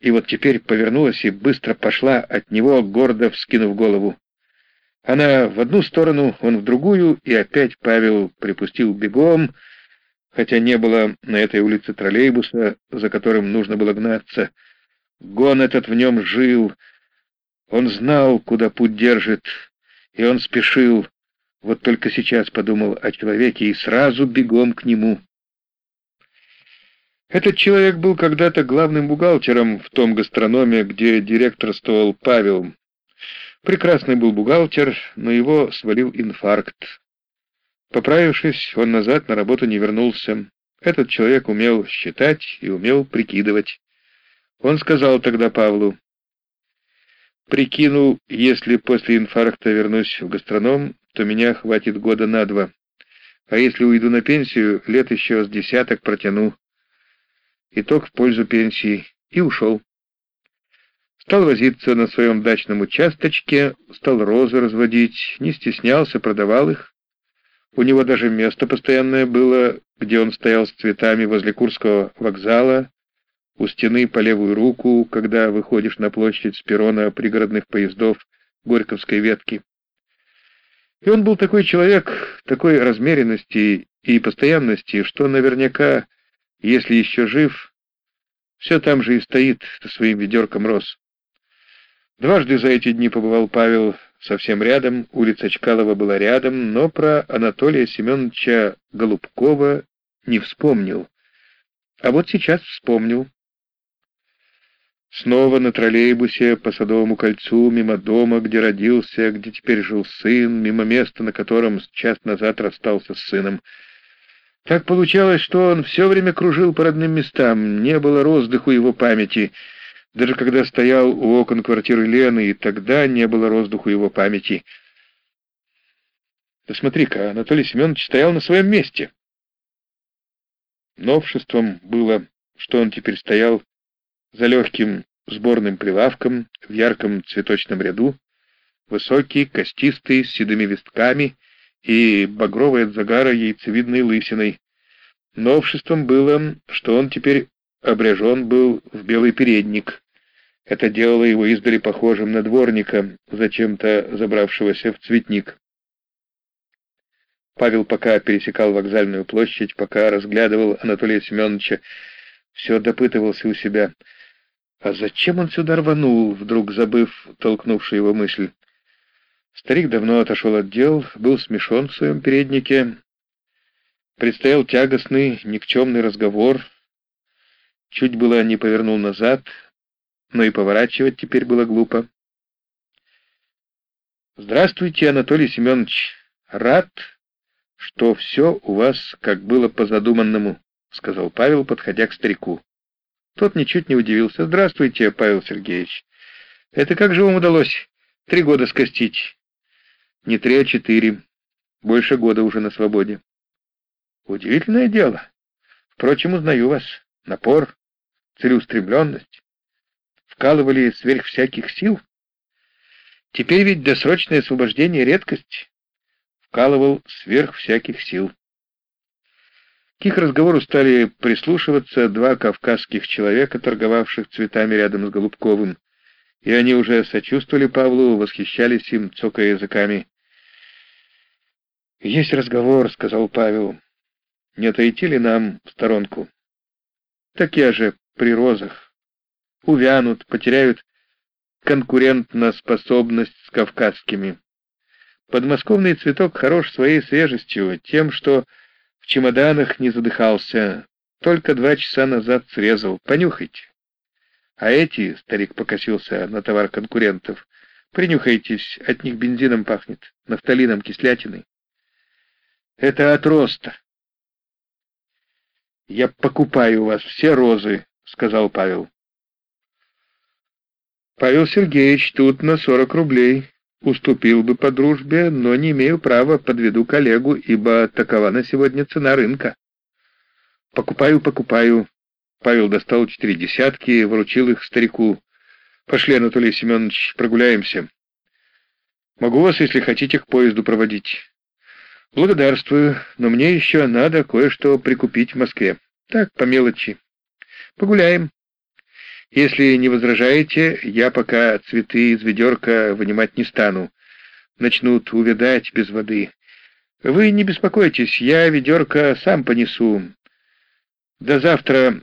и вот теперь повернулась и быстро пошла от него, гордо вскинув голову. Она в одну сторону, он в другую, и опять Павел припустил бегом, хотя не было на этой улице троллейбуса, за которым нужно было гнаться. Гон этот в нем жил, он знал, куда путь держит, и он спешил, вот только сейчас подумал о человеке и сразу бегом к нему. Этот человек был когда-то главным бухгалтером в том гастрономе, где директорствовал Павел. Прекрасный был бухгалтер, но его свалил инфаркт. Поправившись, он назад на работу не вернулся. Этот человек умел считать и умел прикидывать. Он сказал тогда Павлу, «Прикинул, если после инфаркта вернусь в гастроном, то меня хватит года на два. А если уйду на пенсию, лет еще с десяток протяну. Итог в пользу пенсии. И ушел. Стал возиться на своем дачном участочке, стал розы разводить, не стеснялся, продавал их. У него даже место постоянное было, где он стоял с цветами возле Курского вокзала, у стены по левую руку, когда выходишь на площадь с перрона пригородных поездов Горьковской ветки. И он был такой человек, такой размеренности и постоянности, что наверняка, если еще жив, все там же и стоит со своим ведерком роз. Дважды за эти дни побывал Павел совсем рядом, улица Чкалова была рядом, но про Анатолия Семеновича Голубкова не вспомнил. А вот сейчас вспомнил. Снова на троллейбусе по Садовому кольцу, мимо дома, где родился, где теперь жил сын, мимо места, на котором час назад расстался с сыном. Так получалось, что он все время кружил по родным местам, не было роздыху его памяти — даже когда стоял у окон квартиры Лены, и тогда не было воздуху его памяти. Да смотри-ка, Анатолий Семенович стоял на своем месте. Новшеством было, что он теперь стоял за легким сборным прилавком в ярком цветочном ряду, высокий, костистый, с седыми вистками и багровой от загара яйцевидной лысиной. Новшеством было, что он теперь обряжен был в белый передник. Это делало его издали похожим на дворника, зачем-то забравшегося в цветник. Павел пока пересекал вокзальную площадь, пока разглядывал Анатолия Семеновича, все допытывался у себя. А зачем он сюда рванул, вдруг забыв толкнувшую его мысль? Старик давно отошел от дел, был смешон в своем переднике. Предстоял тягостный, никчемный разговор — Чуть было не повернул назад, но и поворачивать теперь было глупо. «Здравствуйте, Анатолий Семенович. Рад, что все у вас как было по задуманному», — сказал Павел, подходя к старику. Тот ничуть не удивился. «Здравствуйте, Павел Сергеевич. Это как же вам удалось три года скостить?» «Не три, а четыре. Больше года уже на свободе». «Удивительное дело. Впрочем, узнаю вас. Напор, целеустремленность, вкалывали сверх всяких сил. Теперь ведь досрочное освобождение — редкость. Вкалывал сверх всяких сил. К их разговору стали прислушиваться два кавказских человека, торговавших цветами рядом с Голубковым, и они уже сочувствовали Павлу, восхищались им, цокая языками. «Есть разговор», — сказал Павел. «Не отойти ли нам в сторонку?» «Так я же при розах. Увянут, потеряют конкурентноспособность с кавказскими. Подмосковный цветок хорош своей свежестью, тем, что в чемоданах не задыхался, только два часа назад срезал. Понюхайте. А эти, старик покосился на товар конкурентов, принюхайтесь, от них бензином пахнет, нафталином, кислятиной. Это от роста. Я покупаю у вас все розы, — сказал Павел. «Павел Сергеевич, тут на сорок рублей. Уступил бы по дружбе, но не имею права, подведу коллегу, ибо такова на сегодня цена рынка». «Покупаю, покупаю». Павел достал четыре десятки и вручил их старику. «Пошли, Анатолий Семенович, прогуляемся. Могу вас, если хотите, к поезду проводить». «Благодарствую, но мне еще надо кое-что прикупить в Москве. Так, по мелочи». Погуляем. Если не возражаете, я пока цветы из ведерка вынимать не стану. Начнут увядать без воды. Вы не беспокойтесь, я ведерко сам понесу. До завтра